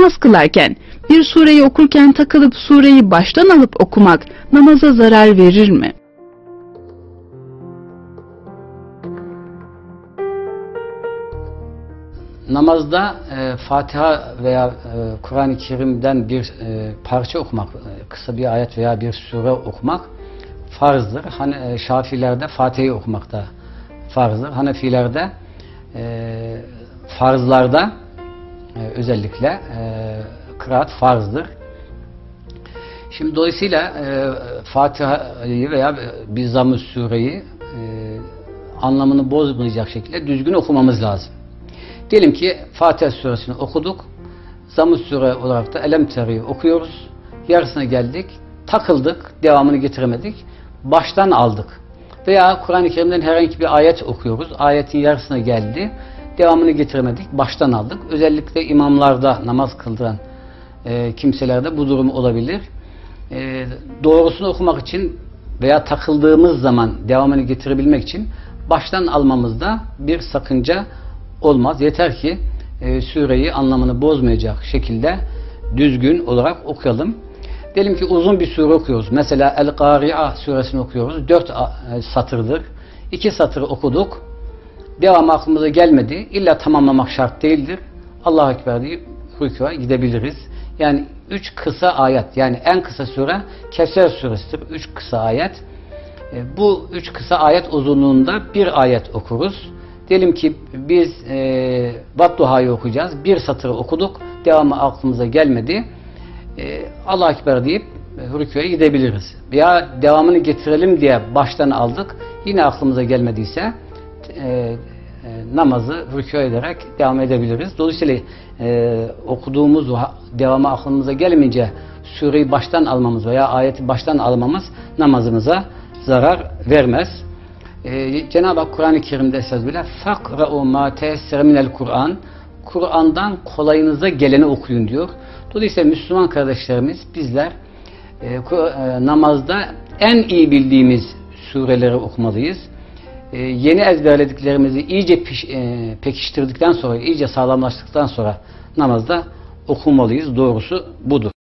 namaz kılarken bir sureyi okurken takılıp sureyi baştan alıp okumak namaza zarar verir mi? Namazda e, Fatiha veya e, Kur'an-ı Kerim'den bir e, parça okumak, e, kısa bir ayet veya bir sure okumak farzdır. Hani e, Şafilerde Fatiha'yı okumak da farzdır. Hanefilerde e, farzlarda e, özellikle e, kıraat farzdır. Şimdi dolayısıyla e, Fatiha'yı veya bir zamm sureyi e, anlamını bozmayacak şekilde düzgün okumamız lazım. Diyelim ki Fatiha suresini okuduk. Zamm sure olarak da Elem Teri'yi okuyoruz. Yarısına geldik. Takıldık. Devamını getiremedik. Baştan aldık. Veya Kur'an-ı Kerim'den herhangi bir ayet okuyoruz. Ayetin yarısına geldi. Devamını getiremedik. Baştan aldık. Özellikle imamlarda namaz kıldıran e, kimselerde bu durum olabilir. E, doğrusunu okumak için veya takıldığımız zaman devamını getirebilmek için baştan almamızda bir sakınca olmaz. Yeter ki e, sureyi anlamını bozmayacak şekilde düzgün olarak okuyalım. Diyelim ki uzun bir sure okuyoruz. Mesela El-Kari'a suresini okuyoruz. Dört e, satırdır. İki satırı okuduk. Devam aklımıza gelmedi. İlla tamamlamak şart değildir. Allah Ekber deyip rükûa gidebiliriz. Yani üç kısa ayet. Yani en kısa sure Keser suresidir. Üç kısa ayet. E, bu üç kısa ayet uzunluğunda bir ayet okuruz. Diyelim ki biz e, Vattuha'yı okuyacağız. Bir satırı okuduk. Devamı aklımıza gelmedi. E, Allah Ekber deyip e, rüküye gidebiliriz. Veya devamını getirelim diye baştan aldık. Yine aklımıza gelmediyse e, e, namazı rükû ederek devam edebiliriz. Dolayısıyla e, okuduğumuz devamı aklımıza gelmeyince sureyi baştan almamız veya ayeti baştan almamız namazımıza zarar vermez. Ee, Cenab-ı Hak Kur'an-ı Kerim'de esas bile fakra'u ma teyessere minel Kur'an Kur'an'dan kolayınıza geleni okuyun diyor. Dolayısıyla Müslüman kardeşlerimiz bizler e, e, namazda en iyi bildiğimiz sureleri okumalıyız. E, yeni ezberlediklerimizi iyice piş, e, pekiştirdikten sonra, iyice sağlamlaştıktan sonra namazda okumalıyız. Doğrusu budur.